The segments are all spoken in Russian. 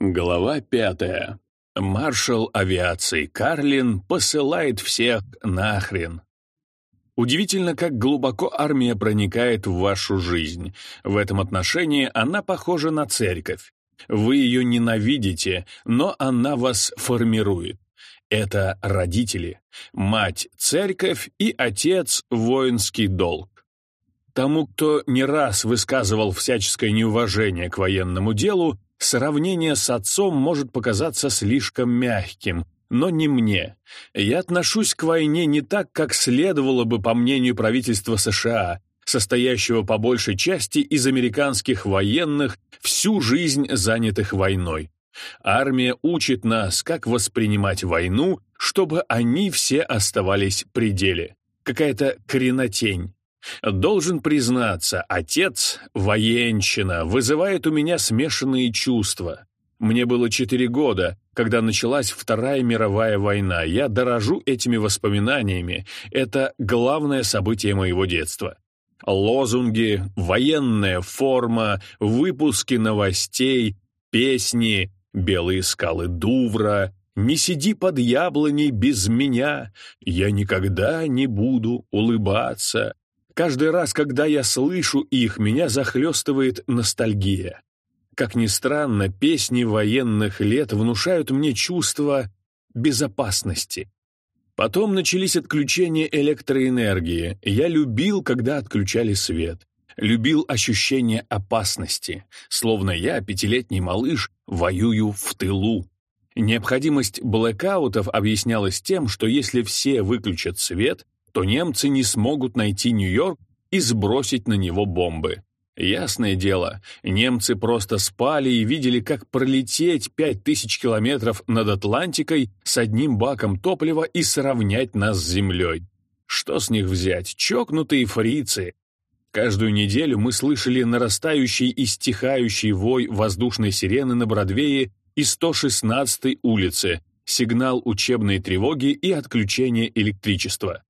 Глава пятая. Маршал авиации Карлин посылает всех нахрен. Удивительно, как глубоко армия проникает в вашу жизнь. В этом отношении она похожа на церковь. Вы ее ненавидите, но она вас формирует. Это родители, мать – церковь и отец – воинский долг. Тому, кто не раз высказывал всяческое неуважение к военному делу, сравнение с отцом может показаться слишком мягким, но не мне. Я отношусь к войне не так, как следовало бы по мнению правительства США, состоящего по большей части из американских военных, всю жизнь занятых войной. Армия учит нас, как воспринимать войну, чтобы они все оставались при деле. Какая-то кренотень. Должен признаться, отец, военщина, вызывает у меня смешанные чувства. Мне было четыре года, когда началась Вторая мировая война. Я дорожу этими воспоминаниями. Это главное событие моего детства. Лозунги, военная форма, выпуски новостей, песни, белые скалы Дувра, «Не сиди под яблоней без меня, я никогда не буду улыбаться». Каждый раз, когда я слышу их, меня захлестывает ностальгия. Как ни странно, песни военных лет внушают мне чувство безопасности. Потом начались отключения электроэнергии. Я любил, когда отключали свет. Любил ощущение опасности, словно я, пятилетний малыш, воюю в тылу. Необходимость блэкаутов объяснялась тем, что если все выключат свет, то немцы не смогут найти Нью-Йорк и сбросить на него бомбы. Ясное дело, немцы просто спали и видели, как пролететь пять тысяч километров над Атлантикой с одним баком топлива и сравнять нас с землей. Что с них взять? Чокнутые фрицы. Каждую неделю мы слышали нарастающий и стихающий вой воздушной сирены на Бродвее и 116-й улице, сигнал учебной тревоги и отключение электричества.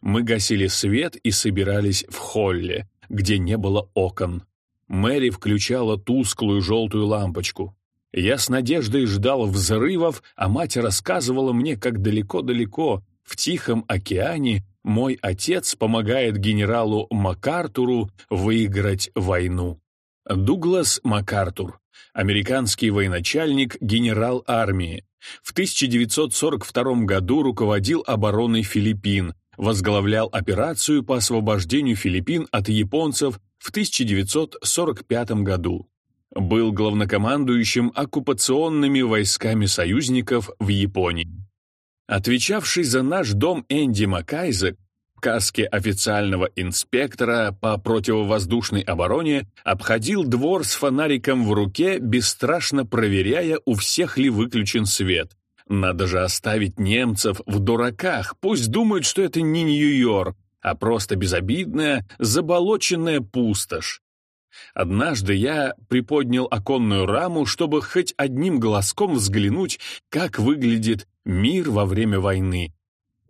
Мы гасили свет и собирались в холле, где не было окон. Мэри включала тусклую желтую лампочку. Я с надеждой ждал взрывов, а мать рассказывала мне, как далеко-далеко, в Тихом океане, мой отец помогает генералу МакАртуру выиграть войну. Дуглас МакАртур, американский военачальник, генерал армии. В 1942 году руководил обороной Филиппин, возглавлял операцию по освобождению Филиппин от японцев в 1945 году. Был главнокомандующим оккупационными войсками союзников в Японии. Отвечавший за наш дом Энди Макайзек в каске официального инспектора по противовоздушной обороне обходил двор с фонариком в руке, бесстрашно проверяя, у всех ли выключен свет – надо же оставить немцев в дураках, пусть думают, что это не Нью-Йорк, а просто безобидная, заболоченная пустошь. Однажды я приподнял оконную раму, чтобы хоть одним глазком взглянуть, как выглядит мир во время войны.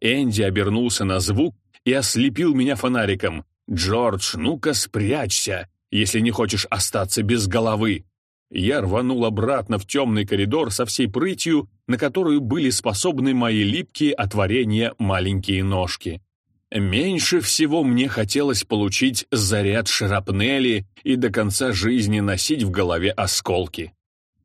Энди обернулся на звук и ослепил меня фонариком. «Джордж, ну-ка спрячься, если не хочешь остаться без головы!» Я рванул обратно в темный коридор со всей прытью, на которую были способны мои липкие от маленькие ножки. Меньше всего мне хотелось получить заряд шрапнели и до конца жизни носить в голове осколки.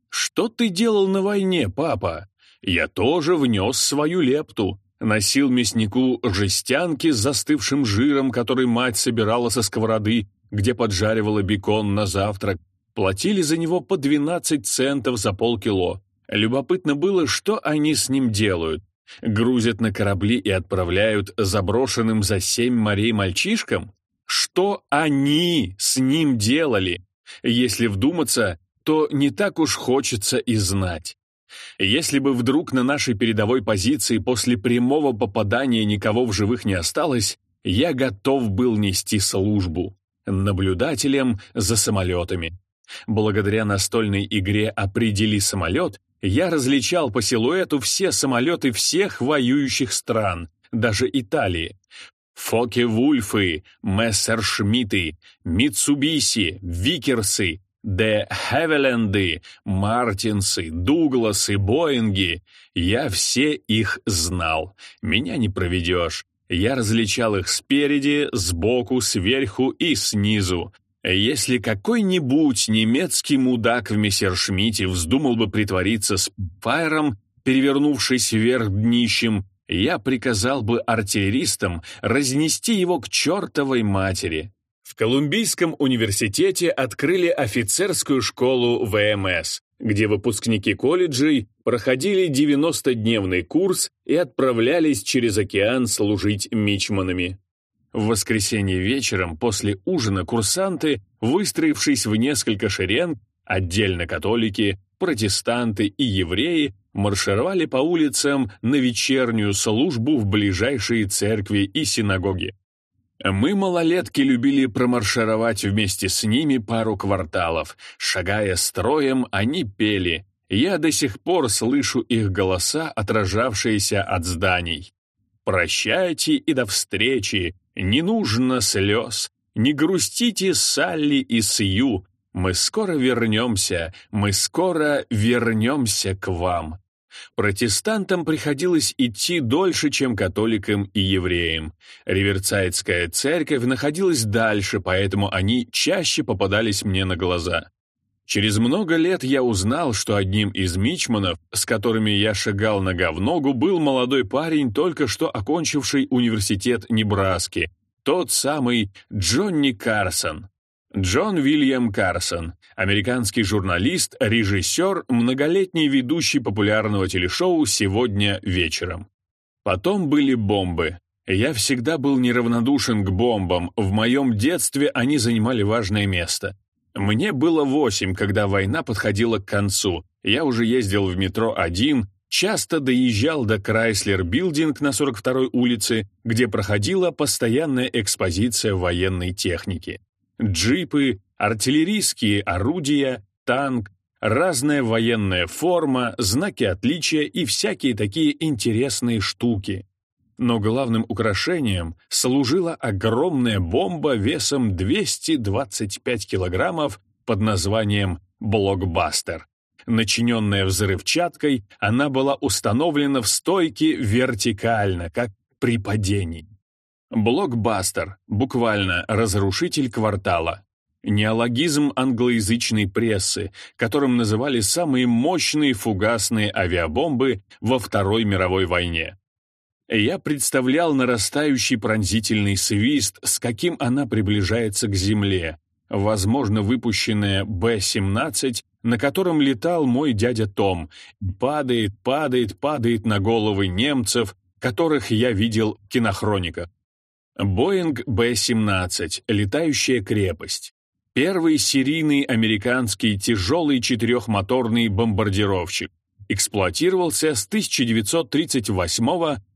«Что ты делал на войне, папа?» Я тоже внес свою лепту. Носил мяснику жестянки с застывшим жиром, который мать собирала со сковороды, где поджаривала бекон на завтрак, Платили за него по 12 центов за полкило. Любопытно было, что они с ним делают. Грузят на корабли и отправляют заброшенным за семь морей мальчишкам? Что они с ним делали? Если вдуматься, то не так уж хочется и знать. Если бы вдруг на нашей передовой позиции после прямого попадания никого в живых не осталось, я готов был нести службу наблюдателем за самолетами. Благодаря настольной игре «Определи самолет» я различал по силуэту все самолеты всех воюющих стран, даже Италии. Фоке-Вульфы, Мессершмитты, Митсубиси, Викерсы, Де Хевеленды, Мартинсы, Дугласы, Боинги. Я все их знал. Меня не проведешь. Я различал их спереди, сбоку, сверху и снизу. Если какой-нибудь немецкий мудак в Мессершмитте вздумал бы притвориться спайром, перевернувшись вверх днищем, я приказал бы артиллеристам разнести его к чертовой матери. В Колумбийском университете открыли офицерскую школу ВМС, где выпускники колледжей проходили 90-дневный курс и отправлялись через океан служить мичманами. В воскресенье вечером после ужина курсанты, выстроившись в несколько шеренг, отдельно католики, протестанты и евреи, маршировали по улицам на вечернюю службу в ближайшие церкви и синагоги. Мы, малолетки, любили промаршировать вместе с ними пару кварталов. Шагая строем, они пели. Я до сих пор слышу их голоса, отражавшиеся от зданий. «Прощайте и до встречи! Не нужно слез! Не грустите Салли и Сью! Мы скоро вернемся! Мы скоро вернемся к вам!» Протестантам приходилось идти дольше, чем католикам и евреям. Риверсайдская церковь находилась дальше, поэтому они чаще попадались мне на глаза. Через много лет я узнал, что одним из мичманов, с которыми я шагал нога в ногу, был молодой парень, только что окончивший университет Небраски, тот самый Джонни Карсон. Джон Вильям Карсон, американский журналист, режиссер, многолетний ведущий популярного телешоу «Сегодня вечером». Потом были бомбы. Я всегда был неравнодушен к бомбам, в моем детстве они занимали важное место. Мне было восемь, когда война подходила к концу. Я уже ездил в метро один, часто доезжал до Крайслер Билдинг на 42-й улице, где проходила постоянная экспозиция военной техники джипы, артиллерийские орудия, танк, разная военная форма, знаки отличия и всякие такие интересные штуки. Но главным украшением служила огромная бомба весом 225 килограммов под названием «Блокбастер». Начиненная взрывчаткой, она была установлена в стойке вертикально, как при падении. Блокбастер, буквально «разрушитель квартала». Неологизм англоязычной прессы, которым называли самые мощные фугасные авиабомбы во Второй мировой войне. Я представлял нарастающий пронзительный свист, с каким она приближается к земле, возможно, выпущенная Б-17, на котором летал мой дядя Том, падает, падает, падает на головы немцев, которых я видел в кинохрониках. Боинг Б-17 «Летающая крепость». Первый серийный американский тяжелый четырехмоторный бомбардировщик. Эксплуатировался с 1938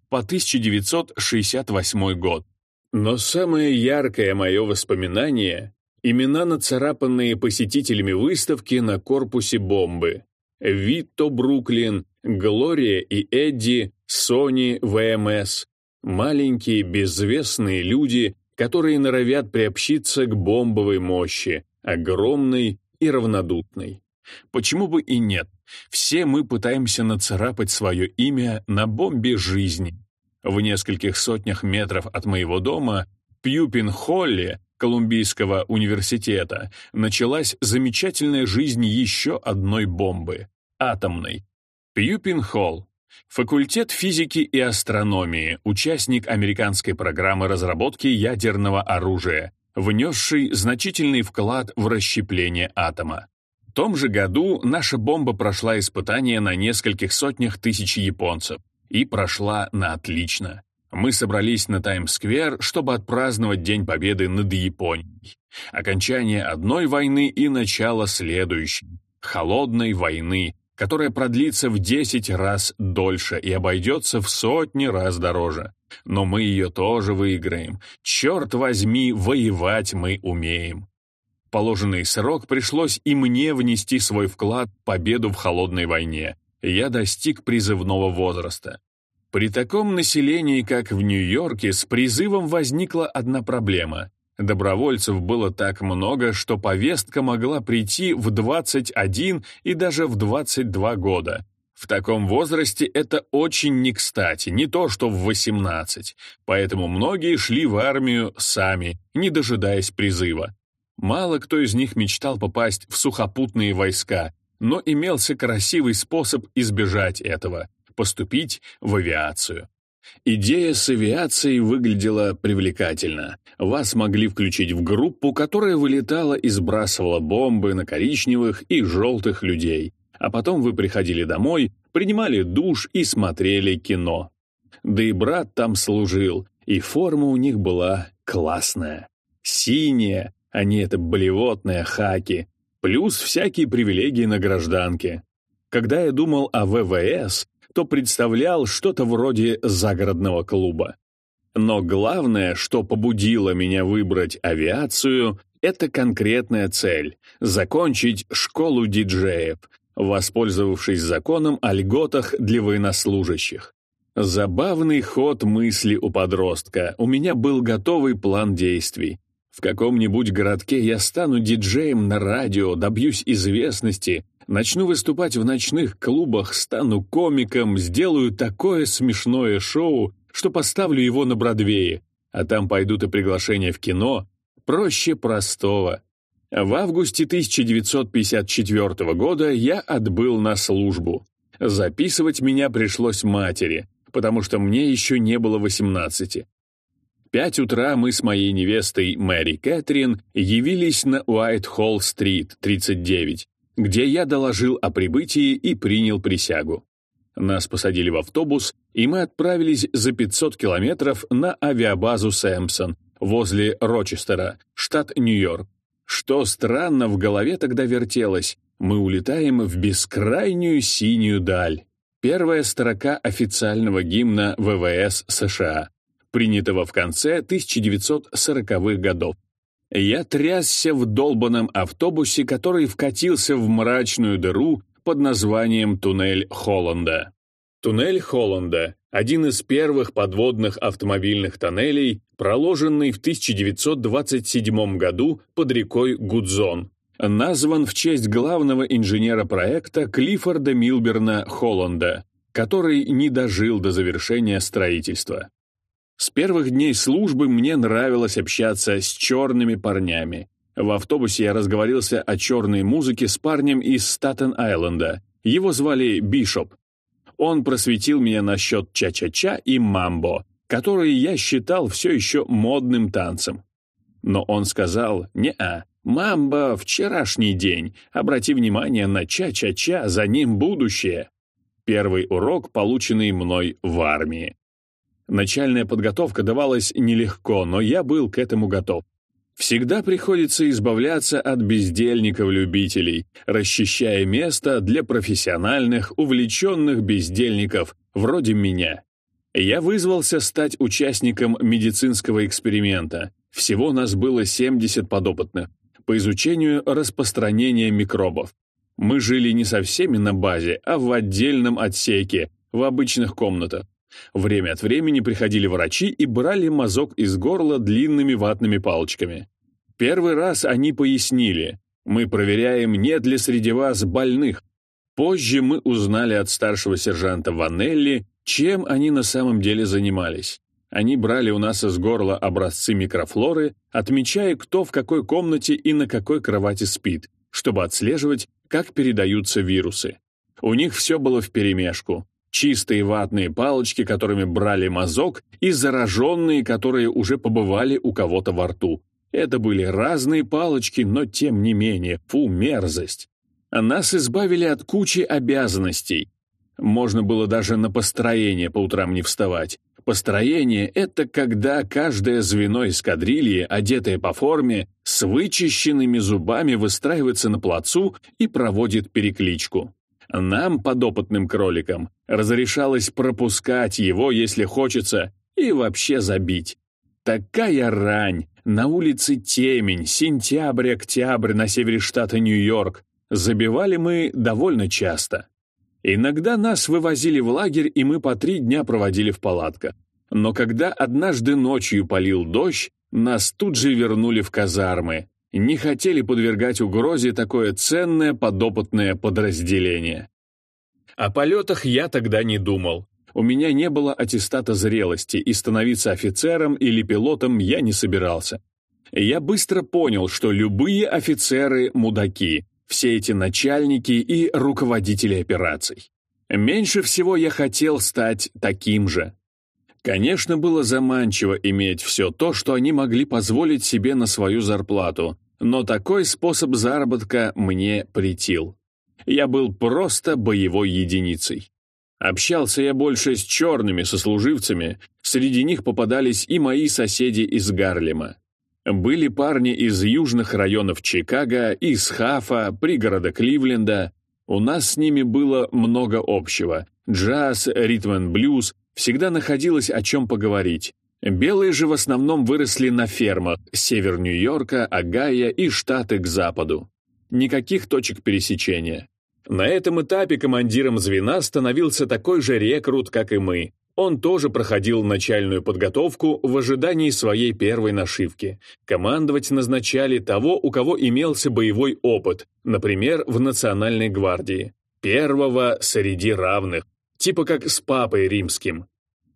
по 1968 год. Но самое яркое мое воспоминание — имена, нацарапанные посетителями выставки на корпусе бомбы. Витто Бруклин, Глория и Эдди, Сони ВМС, Маленькие, безвестные люди, которые норовят приобщиться к бомбовой мощи, огромной и равнодутной. Почему бы и нет? Все мы пытаемся нацарапать свое имя на бомбе жизни. В нескольких сотнях метров от моего дома, Пьюпин-Холле, Колумбийского университета, началась замечательная жизнь еще одной бомбы — атомной. Пьюпин-Холл Факультет физики и астрономии, участник американской программы разработки ядерного оружия, внесший значительный вклад в расщепление атома. В том же году наша бомба прошла испытания на нескольких сотнях тысяч японцев и прошла на отлично. Мы собрались на Таймс-сквер, чтобы отпраздновать День Победы над Японией. Окончание одной войны и начало следующей — холодной войны, которая продлится в 10 раз дольше и обойдется в сотни раз дороже. Но мы ее тоже выиграем. Черт возьми, воевать мы умеем. положенный срок пришлось и мне внести свой вклад в победу в холодной войне. Я достиг призывного возраста. При таком населении, как в Нью-Йорке, с призывом возникла одна проблема. Добровольцев было так много, что повестка могла прийти в 21 и даже в 22 года. В таком возрасте это очень не кстати, не то что в 18. Поэтому многие шли в армию сами, не дожидаясь призыва. Мало кто из них мечтал попасть в сухопутные войска, но имелся красивый способ избежать этого — поступить в авиацию. Идея с авиацией выглядела привлекательно. Вас могли включить в группу, которая вылетала и сбрасывала бомбы на коричневых и желтых людей. А потом вы приходили домой, принимали душ и смотрели кино. Да и брат там служил, и форма у них была классная. Синяя, а не это блевотная хаки, плюс всякие привилегии на гражданке. Когда я думал о ВВС, то представлял что-то вроде загородного клуба. Но главное, что побудило меня выбрать авиацию, это конкретная цель — закончить школу диджеев, воспользовавшись законом о льготах для военнослужащих. Забавный ход мысли у подростка. У меня был готовый план действий. В каком-нибудь городке я стану диджеем на радио, добьюсь известности, начну выступать в ночных клубах, стану комиком, сделаю такое смешное шоу, что поставлю его на Бродвее, а там пойдут и приглашения в кино. Проще простого. В августе 1954 года я отбыл на службу. Записывать меня пришлось матери, потому что мне еще не было 18 пять утра мы с моей невестой Мэри Кэтрин явились на Уайт-Холл-стрит, 39, где я доложил о прибытии и принял присягу. Нас посадили в автобус, и мы отправились за 500 километров на авиабазу Сэмпсон возле Рочестера, штат Нью-Йорк. Что странно, в голове тогда вертелось. Мы улетаем в бескрайнюю синюю даль. Первая строка официального гимна ВВС США принятого в конце 1940-х годов. Я трясся в долбанном автобусе, который вкатился в мрачную дыру под названием «Туннель Холланда». Туннель Холланда — один из первых подводных автомобильных тоннелей, проложенный в 1927 году под рекой Гудзон. Назван в честь главного инженера проекта Клиффорда Милберна Холланда, который не дожил до завершения строительства. С первых дней службы мне нравилось общаться с черными парнями. В автобусе я разговорился о черной музыке с парнем из Статен-Айленда. Его звали Бишоп. Он просветил меня насчет ча-ча-ча и мамбо, которые я считал все еще модным танцем. Но он сказал «Не-а, мамбо — вчерашний день, обрати внимание на ча-ча-ча, за ним будущее». Первый урок, полученный мной в армии. Начальная подготовка давалась нелегко, но я был к этому готов. Всегда приходится избавляться от бездельников-любителей, расчищая место для профессиональных, увлеченных бездельников, вроде меня. Я вызвался стать участником медицинского эксперимента. Всего нас было 70 подопытных по изучению распространения микробов. Мы жили не со всеми на базе, а в отдельном отсеке, в обычных комнатах. Время от времени приходили врачи и брали мазок из горла длинными ватными палочками. Первый раз они пояснили, мы проверяем, нет ли среди вас больных. Позже мы узнали от старшего сержанта Ванелли, чем они на самом деле занимались. Они брали у нас из горла образцы микрофлоры, отмечая, кто в какой комнате и на какой кровати спит, чтобы отслеживать, как передаются вирусы. У них все было вперемешку чистые ватные палочки, которыми брали мазок, и зараженные, которые уже побывали у кого-то во рту. Это были разные палочки, но тем не менее, фу, мерзость. Нас избавили от кучи обязанностей. Можно было даже на построение по утрам не вставать. Построение — это когда каждое звено эскадрильи, одетое по форме, с вычищенными зубами выстраивается на плацу и проводит перекличку. Нам, подопытным кроликам, разрешалось пропускать его, если хочется, и вообще забить. Такая рань! На улице темень, сентябрь-октябрь на севере штата Нью-Йорк. Забивали мы довольно часто. Иногда нас вывозили в лагерь, и мы по три дня проводили в палатках. Но когда однажды ночью полил дождь, нас тут же вернули в казармы. Не хотели подвергать угрозе такое ценное подопытное подразделение. О полетах я тогда не думал. У меня не было аттестата зрелости, и становиться офицером или пилотом я не собирался. Я быстро понял, что любые офицеры – мудаки, все эти начальники и руководители операций. Меньше всего я хотел стать таким же. Конечно, было заманчиво иметь все то, что они могли позволить себе на свою зарплату, но такой способ заработка мне претил. Я был просто боевой единицей. Общался я больше с черными сослуживцами, среди них попадались и мои соседи из Гарлема. Были парни из южных районов Чикаго, из Хафа, пригорода Кливленда. У нас с ними было много общего. Джаз, ритм блюз, всегда находилось о чем поговорить. Белые же в основном выросли на фермах, север Нью-Йорка, Огайо и штаты к западу. Никаких точек пересечения. На этом этапе командиром звена становился такой же рекрут, как и мы. Он тоже проходил начальную подготовку в ожидании своей первой нашивки. Командовать назначали того, у кого имелся боевой опыт, например, в Национальной гвардии. Первого среди равных, типа как с папой римским.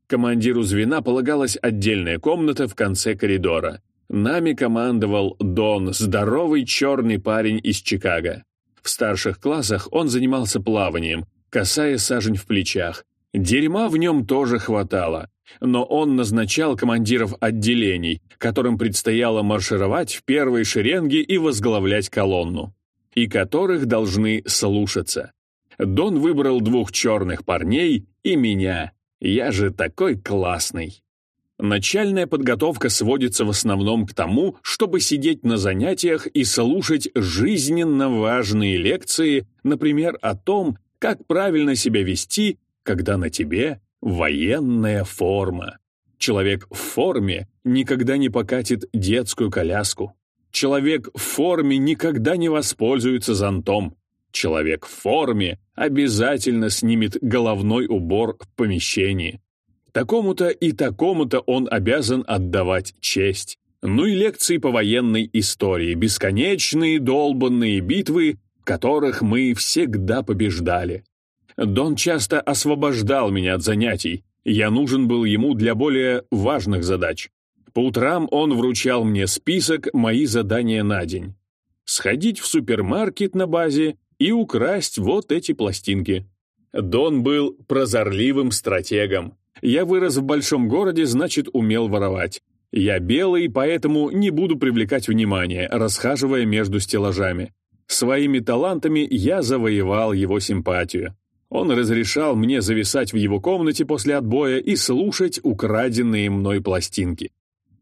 Командиру звена полагалась отдельная комната в конце коридора. Нами командовал Дон, здоровый черный парень из Чикаго. В старших классах он занимался плаванием, касая сажень в плечах. Дерьма в нем тоже хватало, но он назначал командиров отделений, которым предстояло маршировать в первой шеренге и возглавлять колонну, и которых должны слушаться. Дон выбрал двух черных парней и меня. Я же такой классный. Начальная подготовка сводится в основном к тому, чтобы сидеть на занятиях и слушать жизненно важные лекции, например, о том, как правильно себя вести, когда на тебе военная форма. Человек в форме никогда не покатит детскую коляску. Человек в форме никогда не воспользуется зонтом. Человек в форме обязательно снимет головной убор в помещении. Такому-то и такому-то он обязан отдавать честь. Ну и лекции по военной истории, бесконечные долбанные битвы, которых мы всегда побеждали. Дон часто освобождал меня от занятий, я нужен был ему для более важных задач. По утрам он вручал мне список «Мои задания на день». Сходить в супермаркет на базе и украсть вот эти пластинки. Дон был прозорливым стратегом. Я вырос в большом городе, значит, умел воровать. Я белый, поэтому не буду привлекать внимание, расхаживая между стеллажами. Своими талантами я завоевал его симпатию. Он разрешал мне зависать в его комнате после отбоя и слушать украденные мной пластинки.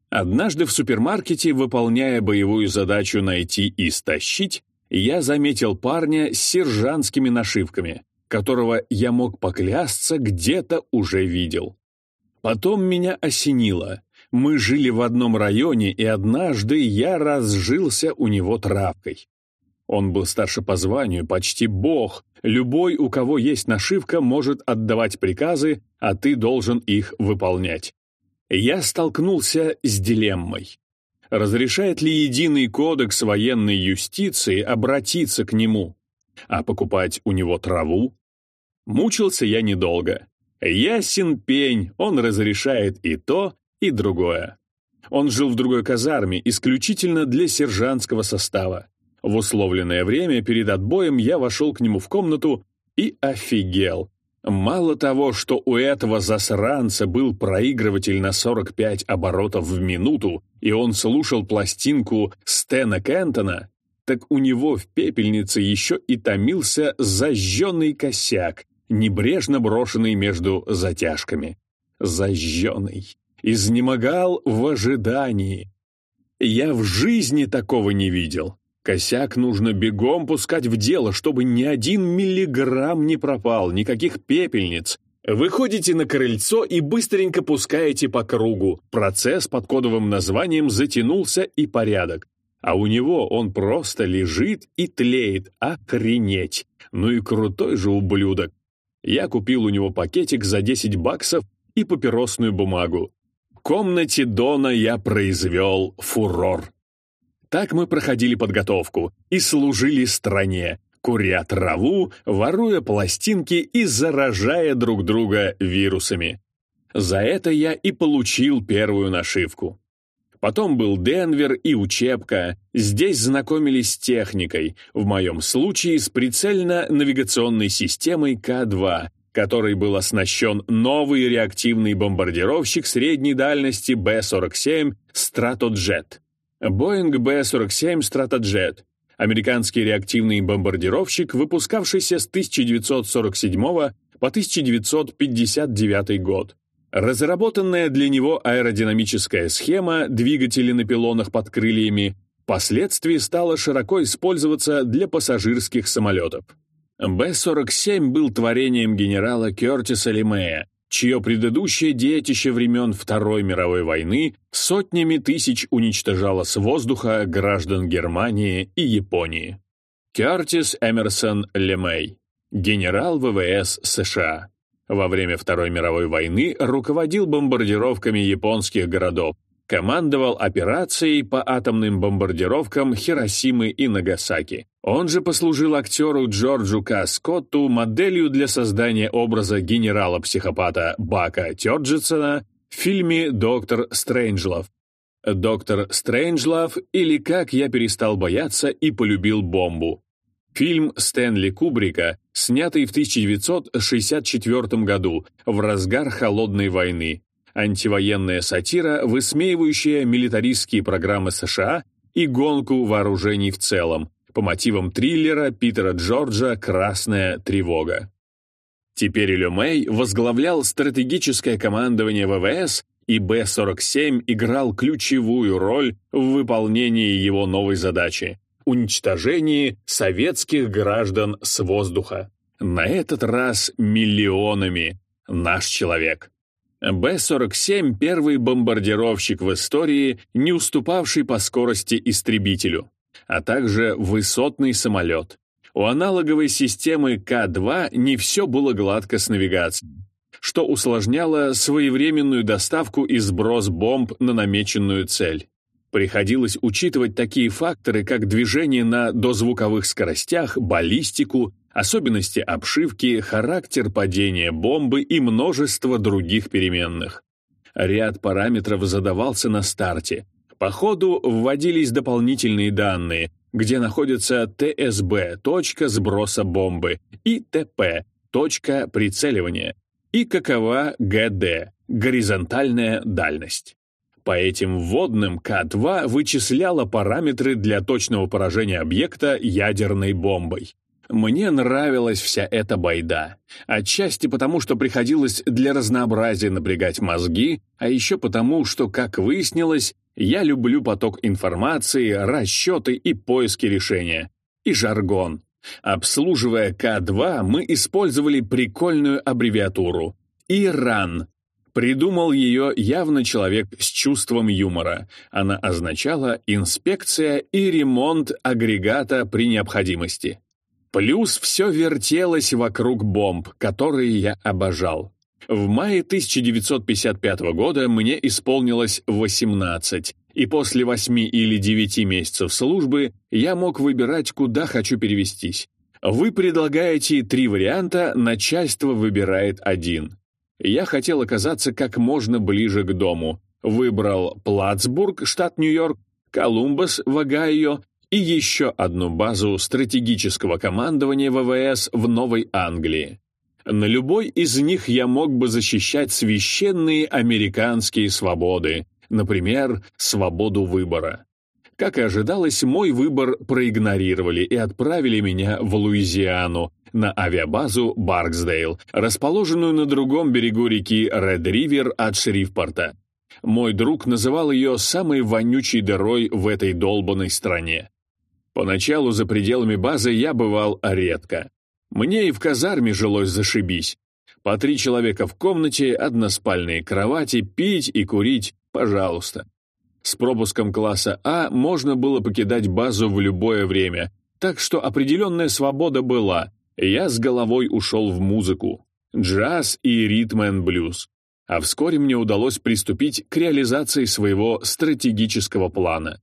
Однажды в супермаркете, выполняя боевую задачу найти и стащить, я заметил парня с сержантскими нашивками которого я мог поклясться, где-то уже видел. Потом меня осенило. Мы жили в одном районе, и однажды я разжился у него травкой. Он был старше по званию, почти бог. Любой, у кого есть нашивка, может отдавать приказы, а ты должен их выполнять. Я столкнулся с дилеммой. Разрешает ли единый кодекс военной юстиции обратиться к нему? А покупать у него траву? Мучился я недолго. Ясен пень, он разрешает и то, и другое. Он жил в другой казарме, исключительно для сержантского состава. В условленное время перед отбоем я вошел к нему в комнату и офигел. Мало того, что у этого засранца был проигрыватель на 45 оборотов в минуту, и он слушал пластинку Стэна Кентона, так у него в пепельнице еще и томился зажженный косяк, небрежно брошенный между затяжками. Зажженный. Изнемогал в ожидании. Я в жизни такого не видел. Косяк нужно бегом пускать в дело, чтобы ни один миллиграмм не пропал, никаких пепельниц. Выходите на крыльцо и быстренько пускаете по кругу. Процесс под кодовым названием затянулся и порядок а у него он просто лежит и тлеет, охренеть. Ну и крутой же ублюдок. Я купил у него пакетик за 10 баксов и папиросную бумагу. В комнате Дона я произвел фурор. Так мы проходили подготовку и служили стране, куря траву, воруя пластинки и заражая друг друга вирусами. За это я и получил первую нашивку. Потом был Денвер и учебка. Здесь знакомились с техникой, в моем случае с прицельно-навигационной системой К-2, которой был оснащен новый реактивный бомбардировщик средней дальности Б-47 «Стратоджет». Боинг Б-47 «Стратоджет» — американский реактивный бомбардировщик, выпускавшийся с 1947 по 1959 год. Разработанная для него аэродинамическая схема двигателей на пилонах под крыльями впоследствии стала широко использоваться для пассажирских самолетов. Б-47 был творением генерала Кертиса Лемея, чье предыдущее детище времен Второй мировой войны сотнями тысяч уничтожало с воздуха граждан Германии и Японии. Кертис Эмерсон Лемей, генерал ВВС США. Во время Второй мировой войны руководил бомбардировками японских городов, командовал операцией по атомным бомбардировкам Хиросимы и Нагасаки. Он же послужил актеру Джорджу К. Скотту моделью для создания образа генерала-психопата Бака Тёрджитсона в фильме «Доктор Стрэнджлов». «Доктор Стрэнджлов» или «Как я перестал бояться и полюбил бомбу». Фильм Стэнли Кубрика, снятый в 1964 году, в разгар Холодной войны. Антивоенная сатира, высмеивающая милитаристские программы США и гонку вооружений в целом, по мотивам триллера Питера Джорджа «Красная тревога». Теперь Илюмей возглавлял стратегическое командование ВВС, и Б-47 играл ключевую роль в выполнении его новой задачи уничтожении советских граждан с воздуха. На этот раз миллионами. Наш человек. Б-47 — первый бомбардировщик в истории, не уступавший по скорости истребителю, а также высотный самолет. У аналоговой системы К-2 не все было гладко с навигацией, что усложняло своевременную доставку и сброс бомб на намеченную цель. Приходилось учитывать такие факторы, как движение на дозвуковых скоростях, баллистику, особенности обшивки, характер падения бомбы и множество других переменных. Ряд параметров задавался на старте. По ходу вводились дополнительные данные, где находится ТСБ, точка сброса бомбы, и ТП, точка прицеливания, и какова ГД, горизонтальная дальность. По этим вводным К-2 вычисляла параметры для точного поражения объекта ядерной бомбой. Мне нравилась вся эта байда. Отчасти потому, что приходилось для разнообразия напрягать мозги, а еще потому, что, как выяснилось, я люблю поток информации, расчеты и поиски решения. И жаргон. Обслуживая К-2, мы использовали прикольную аббревиатуру. ИРАН Придумал ее явно человек с чувством юмора. Она означала «инспекция и ремонт агрегата при необходимости». Плюс все вертелось вокруг бомб, которые я обожал. В мае 1955 года мне исполнилось 18, и после 8 или 9 месяцев службы я мог выбирать, куда хочу перевестись. Вы предлагаете три варианта, начальство выбирает один. Я хотел оказаться как можно ближе к дому. Выбрал Плацбург, штат Нью-Йорк, Колумбас в Огайо и еще одну базу стратегического командования ВВС в Новой Англии. На любой из них я мог бы защищать священные американские свободы, например, свободу выбора. Как и ожидалось, мой выбор проигнорировали и отправили меня в Луизиану, на авиабазу Барксдейл, расположенную на другом берегу реки Ред-Ривер от Шрифпорта. Мой друг называл ее самой вонючей дырой в этой долбанной стране. Поначалу за пределами базы я бывал редко. Мне и в казарме жилось зашибись. По три человека в комнате, односпальные кровати, пить и курить, пожалуйста. С пропуском класса А можно было покидать базу в любое время, так что определенная свобода была, я с головой ушел в музыку. джаз и ритм-н-блюз. А вскоре мне удалось приступить к реализации своего стратегического плана.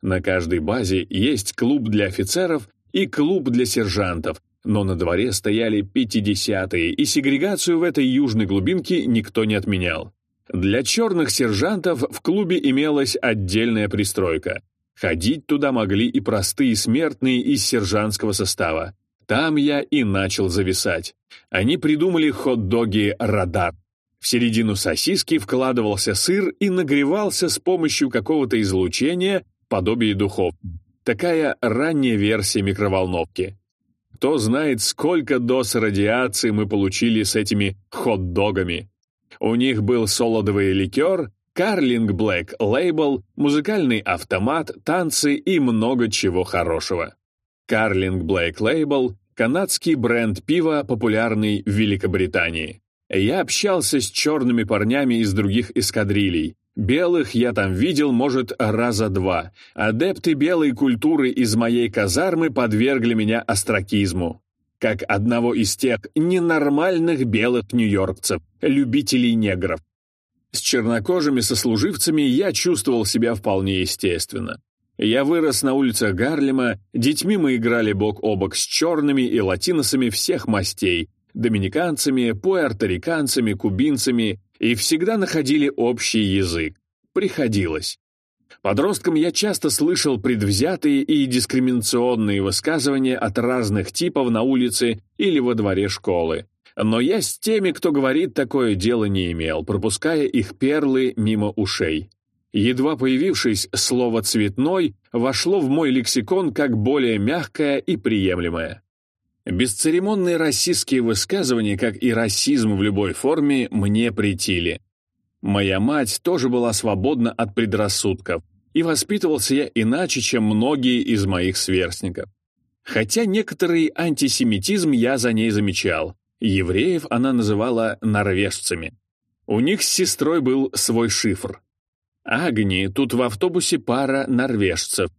На каждой базе есть клуб для офицеров и клуб для сержантов, но на дворе стояли 50-е, и сегрегацию в этой южной глубинке никто не отменял. Для черных сержантов в клубе имелась отдельная пристройка. Ходить туда могли и простые смертные из сержантского состава. Там я и начал зависать. Они придумали хот-доги «Радар». В середину сосиски вкладывался сыр и нагревался с помощью какого-то излучения, подобие духов. Такая ранняя версия микроволновки. Кто знает, сколько доз радиации мы получили с этими хот-догами. У них был солодовый ликер, карлинг Блэк Лейбл, музыкальный автомат, танцы и много чего хорошего. Карлинг Блэк Лейбл — канадский бренд пива, популярный в Великобритании. Я общался с черными парнями из других эскадрилей. Белых я там видел, может, раза два. Адепты белой культуры из моей казармы подвергли меня остракизму. Как одного из тех ненормальных белых нью-йоркцев, любителей негров. С чернокожими сослуживцами я чувствовал себя вполне естественно. Я вырос на улицах Гарлема, детьми мы играли бок о бок с черными и латиносами всех мастей, доминиканцами, пуэрториканцами, кубинцами, и всегда находили общий язык. Приходилось. Подростком я часто слышал предвзятые и дискриминационные высказывания от разных типов на улице или во дворе школы. Но я с теми, кто говорит такое дело, не имел, пропуская их перлы мимо ушей. Едва появившись, слово «цветной» вошло в мой лексикон как более мягкое и приемлемое. Бесцеремонные расистские высказывания, как и расизм в любой форме, мне претили. Моя мать тоже была свободна от предрассудков, и воспитывался я иначе, чем многие из моих сверстников. Хотя некоторый антисемитизм я за ней замечал. Евреев она называла норвежцами. У них с сестрой был свой шифр. Агни, тут в автобусе пара норвежцев.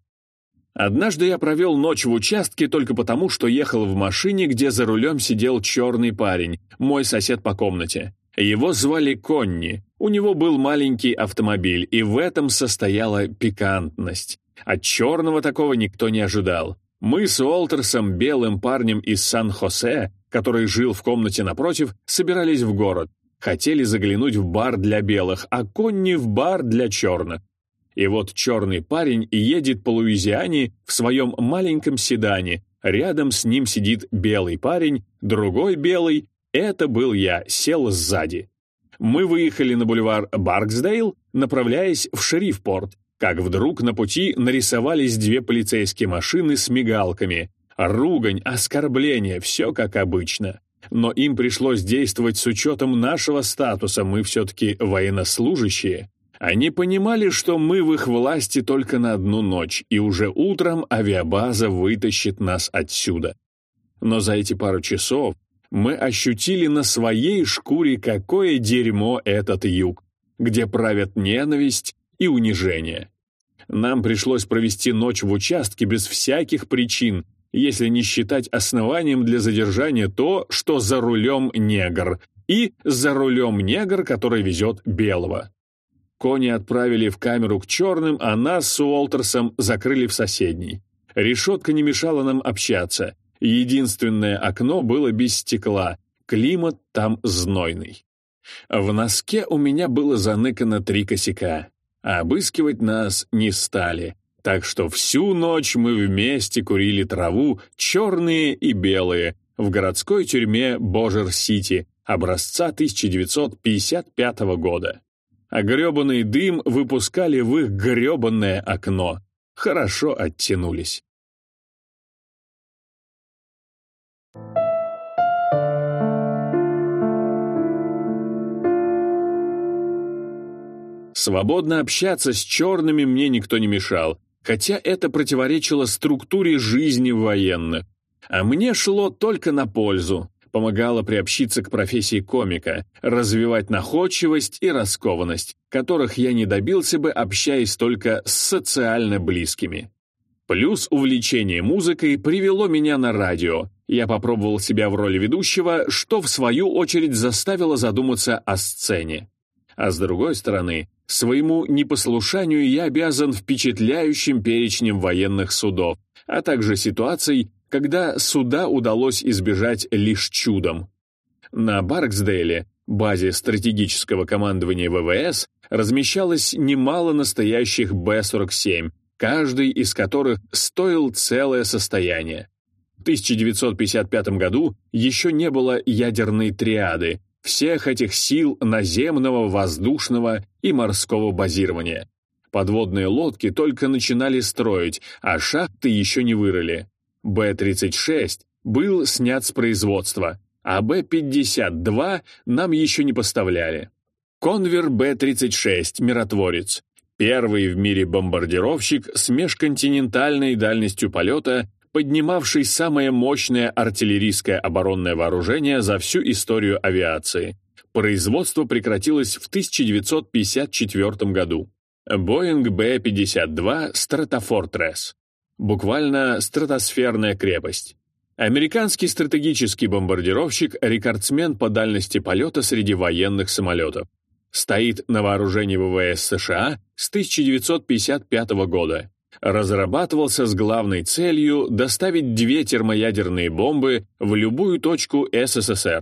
Однажды я провел ночь в участке только потому, что ехал в машине, где за рулем сидел черный парень, мой сосед по комнате. Его звали Конни. У него был маленький автомобиль, и в этом состояла пикантность. От черного такого никто не ожидал. Мы с Уолтерсом, белым парнем из Сан-Хосе, который жил в комнате напротив, собирались в город. Хотели заглянуть в бар для белых, а Конни в бар для черных. И вот черный парень едет по Луизиане в своем маленьком седане, рядом с ним сидит белый парень, другой белый, это был я, сел сзади. Мы выехали на бульвар Барксдейл, направляясь в Шерифпорт, как вдруг на пути нарисовались две полицейские машины с мигалками. Ругань, оскорбление, все как обычно. Но им пришлось действовать с учетом нашего статуса, мы все-таки военнослужащие. Они понимали, что мы в их власти только на одну ночь, и уже утром авиабаза вытащит нас отсюда. Но за эти пару часов мы ощутили на своей шкуре, какое дерьмо этот юг, где правят ненависть и унижение. Нам пришлось провести ночь в участке без всяких причин, если не считать основанием для задержания то, что за рулем негр, и за рулем негр, который везет белого. Кони отправили в камеру к черным, а нас с Уолтерсом закрыли в соседней. Решетка не мешала нам общаться. Единственное окно было без стекла, климат там знойный. В носке у меня было заныкано три косяка, обыскивать нас не стали. Так что всю ночь мы вместе курили траву, черные и белые, в городской тюрьме Божер-Сити, образца 1955 года а грёбаный дым выпускали в их грёбанное окно. Хорошо оттянулись. Свободно общаться с черными мне никто не мешал, хотя это противоречило структуре жизни военных. А мне шло только на пользу помогала приобщиться к профессии комика, развивать находчивость и раскованность, которых я не добился бы, общаясь только с социально близкими. Плюс увлечение музыкой привело меня на радио. Я попробовал себя в роли ведущего, что в свою очередь заставило задуматься о сцене. А с другой стороны, своему непослушанию я обязан впечатляющим перечнем военных судов, а также ситуаций, когда суда удалось избежать лишь чудом. На Барксдейле, базе стратегического командования ВВС, размещалось немало настоящих Б-47, каждый из которых стоил целое состояние. В 1955 году еще не было ядерной триады, всех этих сил наземного, воздушного и морского базирования. Подводные лодки только начинали строить, а шахты еще не вырыли. Б-36 был снят с производства, а Б-52 нам еще не поставляли. Конвер Б-36 «Миротворец» — первый в мире бомбардировщик с межконтинентальной дальностью полета, поднимавший самое мощное артиллерийское оборонное вооружение за всю историю авиации. Производство прекратилось в 1954 году. Боинг Б-52 «Стратофортресс» буквально стратосферная крепость. Американский стратегический бомбардировщик – рекордсмен по дальности полета среди военных самолетов. Стоит на вооружении ВВС США с 1955 года. Разрабатывался с главной целью доставить две термоядерные бомбы в любую точку СССР.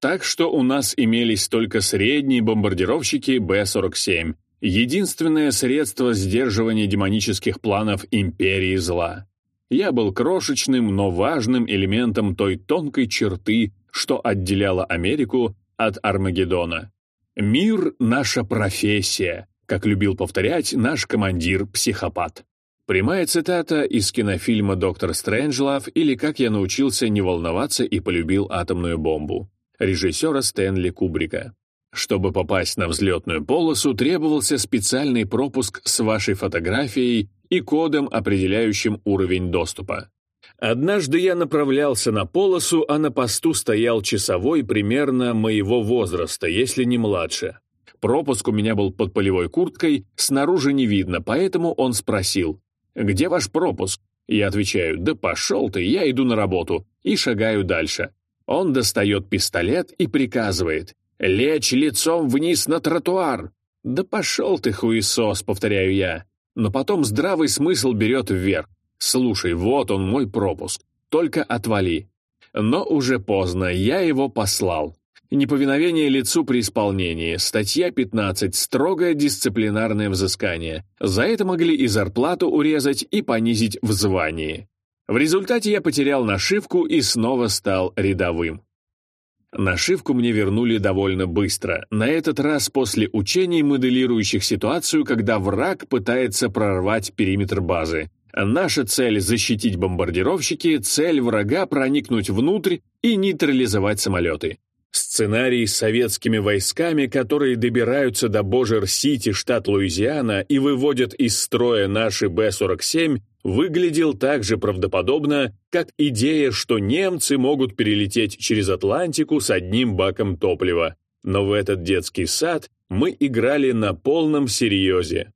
Так что у нас имелись только средние бомбардировщики Б-47, единственное средство сдерживания демонических планов империи зла. Я был крошечным, но важным элементом той тонкой черты, что отделяла Америку от Армагеддона. «Мир — наша профессия», как любил повторять наш командир-психопат. Прямая цитата из кинофильма «Доктор Стрэнджлав» или «Как я научился не волноваться и полюбил атомную бомбу» режиссера Стэнли Кубрика. Чтобы попасть на взлетную полосу, требовался специальный пропуск с вашей фотографией и кодом, определяющим уровень доступа. Однажды я направлялся на полосу, а на посту стоял часовой примерно моего возраста, если не младше. Пропуск у меня был под полевой курткой, снаружи не видно, поэтому он спросил, «Где ваш пропуск?» Я отвечаю, «Да пошел ты, я иду на работу», и шагаю дальше. Он достает пистолет и приказывает, «Лечь лицом вниз на тротуар!» «Да пошел ты, хуесос!» — повторяю я. Но потом здравый смысл берет вверх. «Слушай, вот он мой пропуск. Только отвали». Но уже поздно, я его послал. Неповиновение лицу при исполнении. Статья 15. Строгое дисциплинарное взыскание. За это могли и зарплату урезать, и понизить в звании. В результате я потерял нашивку и снова стал рядовым. Нашивку мне вернули довольно быстро, на этот раз после учений, моделирующих ситуацию, когда враг пытается прорвать периметр базы. Наша цель — защитить бомбардировщики, цель врага — проникнуть внутрь и нейтрализовать самолеты. Сценарий с советскими войсками, которые добираются до Божер-Сити, штат Луизиана, и выводят из строя наши Б-47, выглядел так же правдоподобно, как идея, что немцы могут перелететь через Атлантику с одним баком топлива. Но в этот детский сад мы играли на полном серьезе.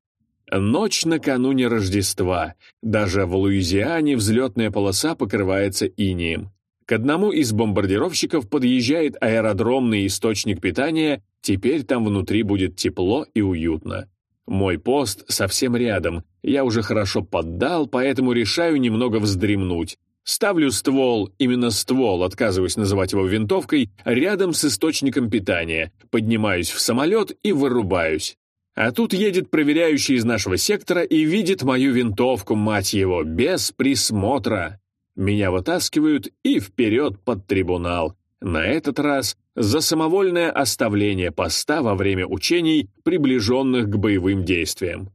Ночь накануне Рождества. Даже в Луизиане взлетная полоса покрывается инием. К одному из бомбардировщиков подъезжает аэродромный источник питания, теперь там внутри будет тепло и уютно. Мой пост совсем рядом, я уже хорошо поддал, поэтому решаю немного вздремнуть. Ставлю ствол, именно ствол, отказываюсь называть его винтовкой, рядом с источником питания, поднимаюсь в самолет и вырубаюсь. А тут едет проверяющий из нашего сектора и видит мою винтовку, мать его, без присмотра. Меня вытаскивают и вперед под трибунал. На этот раз за самовольное оставление поста во время учений, приближенных к боевым действиям.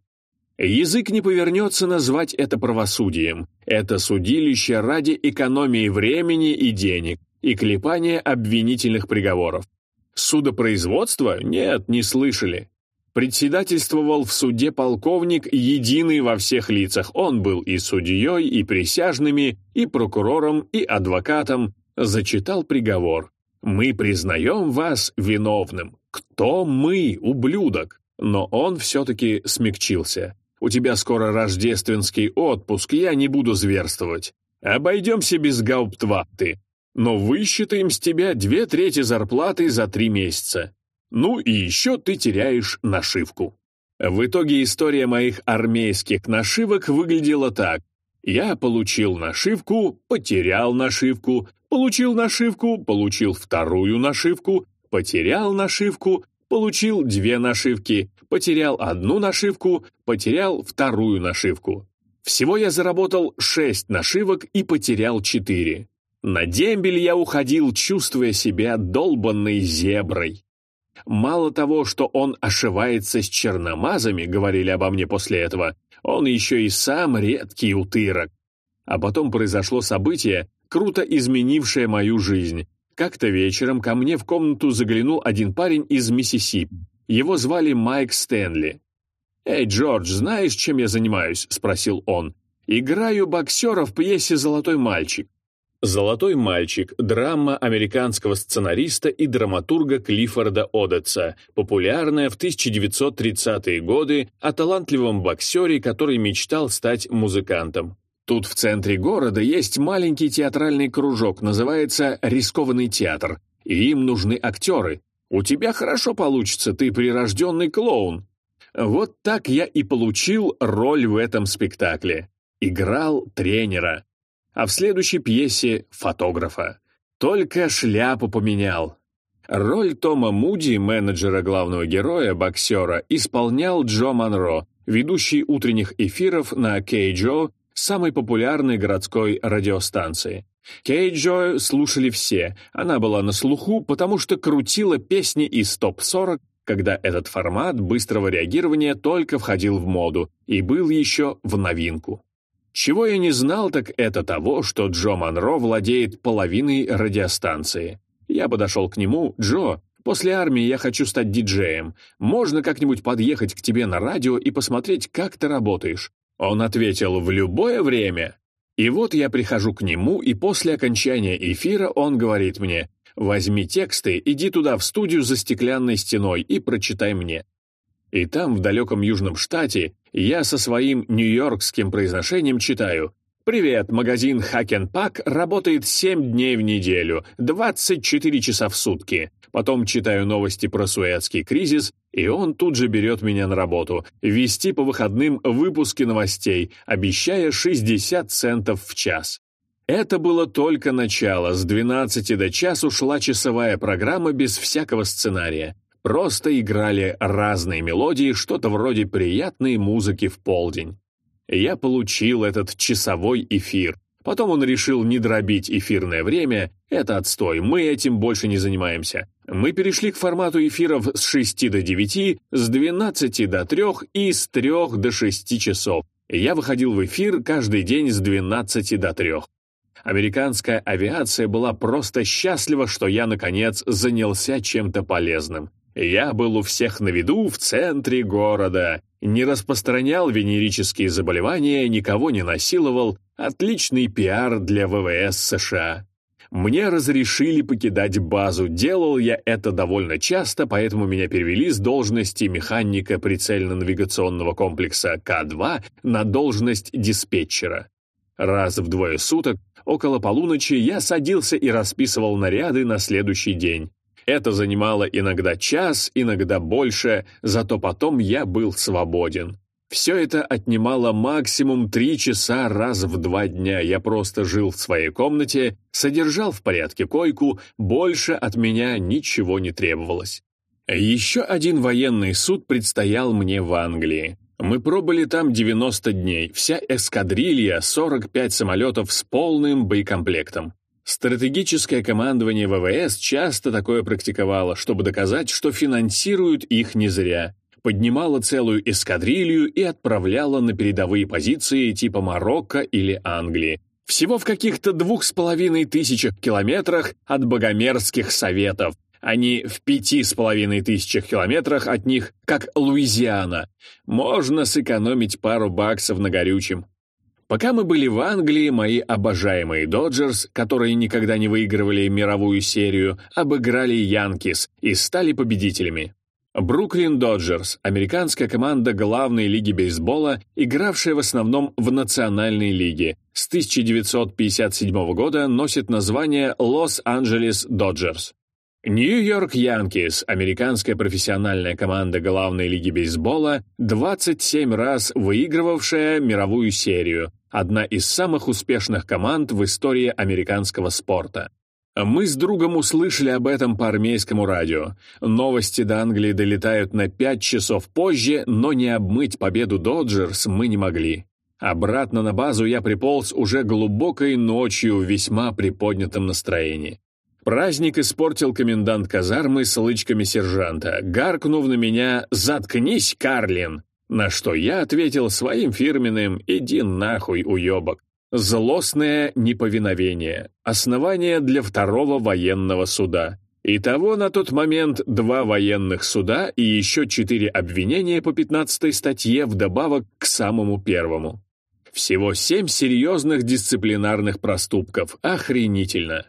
Язык не повернется назвать это правосудием. Это судилище ради экономии времени и денег и клепания обвинительных приговоров. Судопроизводство? Нет, не слышали. Председательствовал в суде полковник, единый во всех лицах. Он был и судьей, и присяжными, и прокурором, и адвокатом. Зачитал приговор. «Мы признаем вас виновным». Кто мы, ублюдок? Но он все-таки смягчился. У тебя скоро рождественский отпуск, я не буду зверствовать. Обойдемся без гауптвахты. Но высчитаем с тебя две трети зарплаты за три месяца. Ну и еще ты теряешь нашивку. В итоге история моих армейских нашивок выглядела так. Я получил нашивку, потерял нашивку, получил нашивку, получил вторую нашивку, потерял нашивку, получил две нашивки, потерял одну нашивку, потерял вторую нашивку. Всего я заработал шесть нашивок и потерял четыре. На дембель я уходил, чувствуя себя долбанной зеброй. Мало того, что он ошивается с черномазами, говорили обо мне после этого, он еще и сам редкий утырок. А потом произошло событие, круто изменившее мою жизнь. Как-то вечером ко мне в комнату заглянул один парень из Миссисипи. Его звали Майк Стэнли. «Эй, Джордж, знаешь, чем я занимаюсь?» – спросил он. «Играю боксера в пьесе «Золотой мальчик». «Золотой мальчик» – драма американского сценариста и драматурга Клиффорда Одетса, популярная в 1930-е годы о талантливом боксере, который мечтал стать музыкантом. Тут в центре города есть маленький театральный кружок, называется «Рискованный театр», и им нужны актеры. У тебя хорошо получится, ты прирожденный клоун. Вот так я и получил роль в этом спектакле. Играл тренера а в следующей пьесе — фотографа. Только шляпу поменял. Роль Тома Муди, менеджера главного героя, боксера, исполнял Джо Монро, ведущий утренних эфиров на Кей-Джо, самой популярной городской радиостанции. Кей-Джо слушали все, она была на слуху, потому что крутила песни из топ-40, когда этот формат быстрого реагирования только входил в моду и был еще в новинку. Чего я не знал, так это того, что Джо Монро владеет половиной радиостанции. Я подошел к нему, Джо, после армии я хочу стать диджеем. Можно как-нибудь подъехать к тебе на радио и посмотреть, как ты работаешь? Он ответил, в любое время. И вот я прихожу к нему, и после окончания эфира он говорит мне, возьми тексты, иди туда в студию за стеклянной стеной и прочитай мне. И там, в далеком южном штате, я со своим нью-йоркским произношением читаю «Привет, магазин Pack работает 7 дней в неделю, 24 часа в сутки». Потом читаю новости про Суэцкий кризис, и он тут же берет меня на работу, вести по выходным выпуски новостей, обещая 60 центов в час. Это было только начало, с 12 до часу шла часовая программа без всякого сценария. Просто играли разные мелодии, что-то вроде приятной музыки в полдень. Я получил этот часовой эфир. Потом он решил не дробить эфирное время. Это отстой, мы этим больше не занимаемся. Мы перешли к формату эфиров с 6 до 9, с 12 до 3 и с 3 до 6 часов. Я выходил в эфир каждый день с 12 до 3. Американская авиация была просто счастлива, что я, наконец, занялся чем-то полезным. Я был у всех на виду в центре города, не распространял венерические заболевания, никого не насиловал. Отличный пиар для ВВС США. Мне разрешили покидать базу, делал я это довольно часто, поэтому меня перевели с должности механика прицельно-навигационного комплекса К-2 на должность диспетчера. Раз в двое суток, около полуночи, я садился и расписывал наряды на следующий день. Это занимало иногда час, иногда больше, зато потом я был свободен. Все это отнимало максимум три часа раз в два дня. Я просто жил в своей комнате, содержал в порядке койку, больше от меня ничего не требовалось. Еще один военный суд предстоял мне в Англии. Мы пробыли там 90 дней, вся эскадрилья, 45 самолетов с полным боекомплектом. Стратегическое командование ВВС часто такое практиковало, чтобы доказать, что финансируют их не зря. Поднимало целую эскадрилью и отправляло на передовые позиции типа Марокко или Англии. Всего в каких-то двух с половиной тысячах километрах от богомерзких советов, не в пяти с половиной тысячах километрах от них, как Луизиана. Можно сэкономить пару баксов на горючем. Пока мы были в Англии, мои обожаемые Доджерс, которые никогда не выигрывали мировую серию, обыграли Янкис и стали победителями. Бруклин Доджерс – американская команда главной лиги бейсбола, игравшая в основном в Национальной лиге. С 1957 года носит название Лос-Анджелес Доджерс. Нью-Йорк Янкис – американская профессиональная команда главной лиги бейсбола, 27 раз выигрывавшая мировую серию, одна из самых успешных команд в истории американского спорта. Мы с другом услышали об этом по армейскому радио. Новости до Англии долетают на пять часов позже, но не обмыть победу Доджерс мы не могли. Обратно на базу я приполз уже глубокой ночью в весьма приподнятом настроении. Праздник испортил комендант казармы с лычками сержанта, гаркнув на меня «Заткнись, Карлин!», на что я ответил своим фирменным «Иди нахуй, уебок!». Злостное неповиновение. Основание для второго военного суда. Итого на тот момент два военных суда и еще четыре обвинения по 15 статье вдобавок к самому первому. Всего семь серьезных дисциплинарных проступков. Охренительно.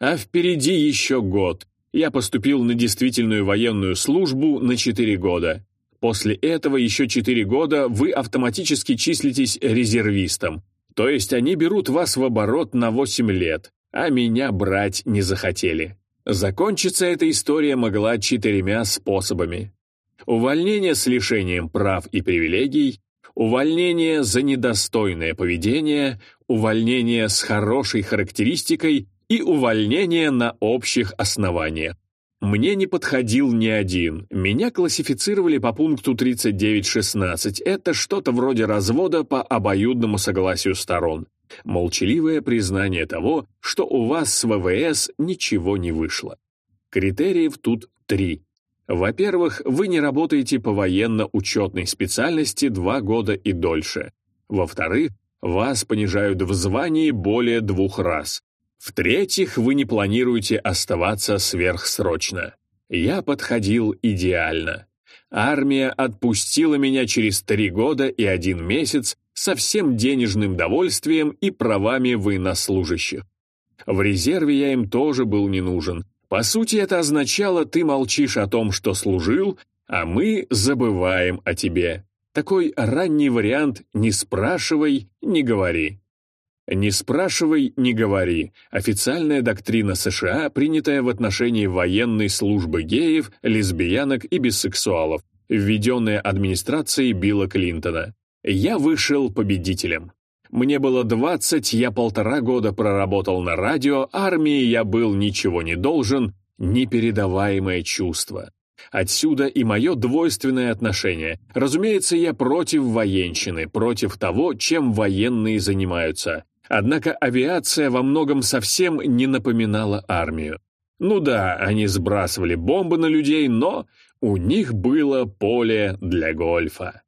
А впереди еще год. Я поступил на действительную военную службу на четыре года. После этого еще четыре года вы автоматически числитесь резервистом, то есть они берут вас в оборот на 8 лет, а меня брать не захотели. Закончиться эта история могла четырьмя способами. Увольнение с лишением прав и привилегий, увольнение за недостойное поведение, увольнение с хорошей характеристикой и увольнение на общих основаниях. Мне не подходил ни один. Меня классифицировали по пункту 39.16. Это что-то вроде развода по обоюдному согласию сторон. Молчаливое признание того, что у вас с ВВС ничего не вышло. Критериев тут три. Во-первых, вы не работаете по военно-учетной специальности два года и дольше. Во-вторых, вас понижают в звании более двух раз. В-третьих, вы не планируете оставаться сверхсрочно. Я подходил идеально. Армия отпустила меня через три года и один месяц со всем денежным довольствием и правами военнослужащих. В резерве я им тоже был не нужен. По сути, это означало, ты молчишь о том, что служил, а мы забываем о тебе. Такой ранний вариант «не спрашивай, не говори». «Не спрашивай, не говори» – официальная доктрина США, принятая в отношении военной службы геев, лесбиянок и бисексуалов, введенная администрацией Билла Клинтона. Я вышел победителем. Мне было 20, я полтора года проработал на радио, армии я был ничего не должен, непередаваемое чувство. Отсюда и мое двойственное отношение. Разумеется, я против военщины, против того, чем военные занимаются. Однако авиация во многом совсем не напоминала армию. Ну да, они сбрасывали бомбы на людей, но у них было поле для гольфа.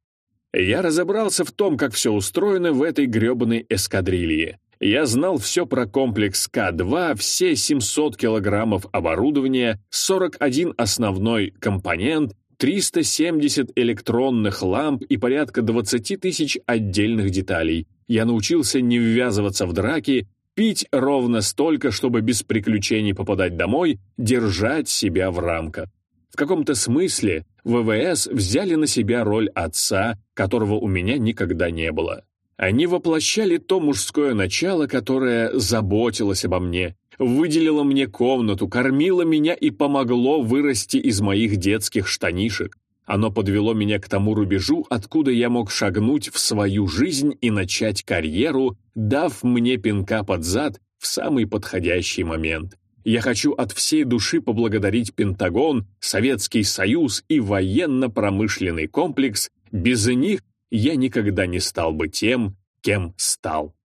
Я разобрался в том, как все устроено в этой гребаной эскадрилье. Я знал все про комплекс К-2, все 700 килограммов оборудования, 41 основной компонент, 370 электронных ламп и порядка 20 тысяч отдельных деталей я научился не ввязываться в драки, пить ровно столько, чтобы без приключений попадать домой, держать себя в рамках. В каком-то смысле ВВС взяли на себя роль отца, которого у меня никогда не было. Они воплощали то мужское начало, которое заботилось обо мне, выделило мне комнату, кормило меня и помогло вырасти из моих детских штанишек. Оно подвело меня к тому рубежу, откуда я мог шагнуть в свою жизнь и начать карьеру, дав мне пинка под зад в самый подходящий момент. Я хочу от всей души поблагодарить Пентагон, Советский Союз и военно-промышленный комплекс. Без них я никогда не стал бы тем, кем стал.